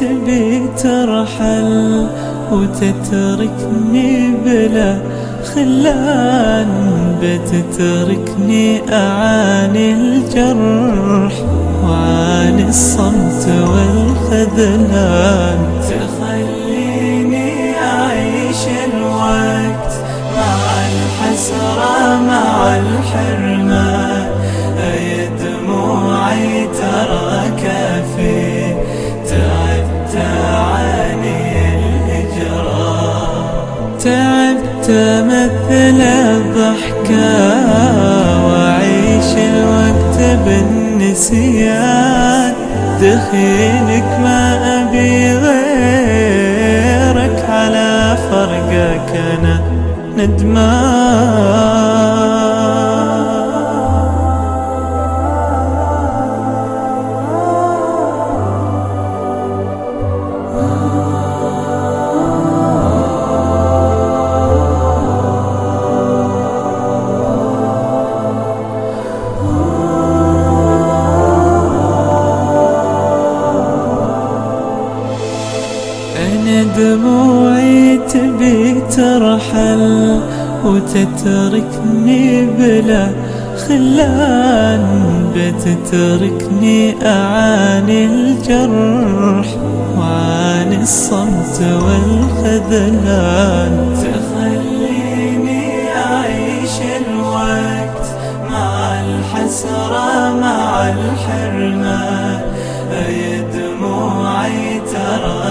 تبي ترحل وتتركني بلا خلان بتتركني أعاني الجرح وعاني الصمت والخذلان. تخليني أعيش الوقت مع الحسرة مع الحرمان. دموعي ترى كافي تعبت أعاني الهجران تعبت مثل الضحكة وأعيش الوقت بالنسيان. دخيلك ما أبي غيرك على فرقك أنا ندمان. دموعي تبي ترحل وتتركني بلا خلان بتتركني أعاني الجرح وعاني الصمت والخذلان. تخليني أعيش الوقت مع الحسرة مع الحرمان أي دموعي ترى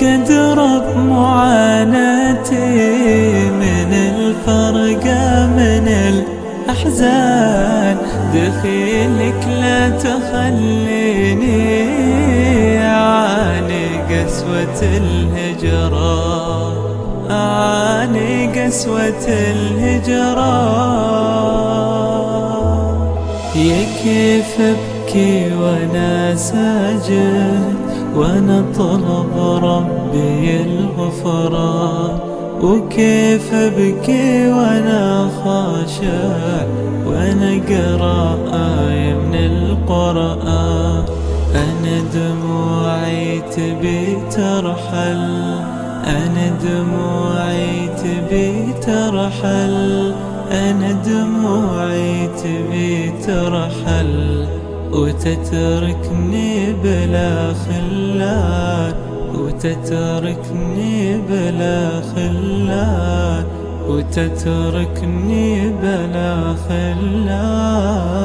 تراك درب معاناتي من الفرقة من الأحزان. دخيلك لا تخليني أعاني قسوة الهجران أعاني قسوة الهجران يا كيف أبكي وأنا ساجد وأنا طلب ربي الغفران وكيف أبكي وأنا خاشع وأنا قرأ آية من القرآن. أنا دموعي تبي ترحل أنا دموعي تبي ترحل أنا دموعي تبي ترحل وتتركني بلا خلان وتتركني بلا خلان وتتركني بلا خلان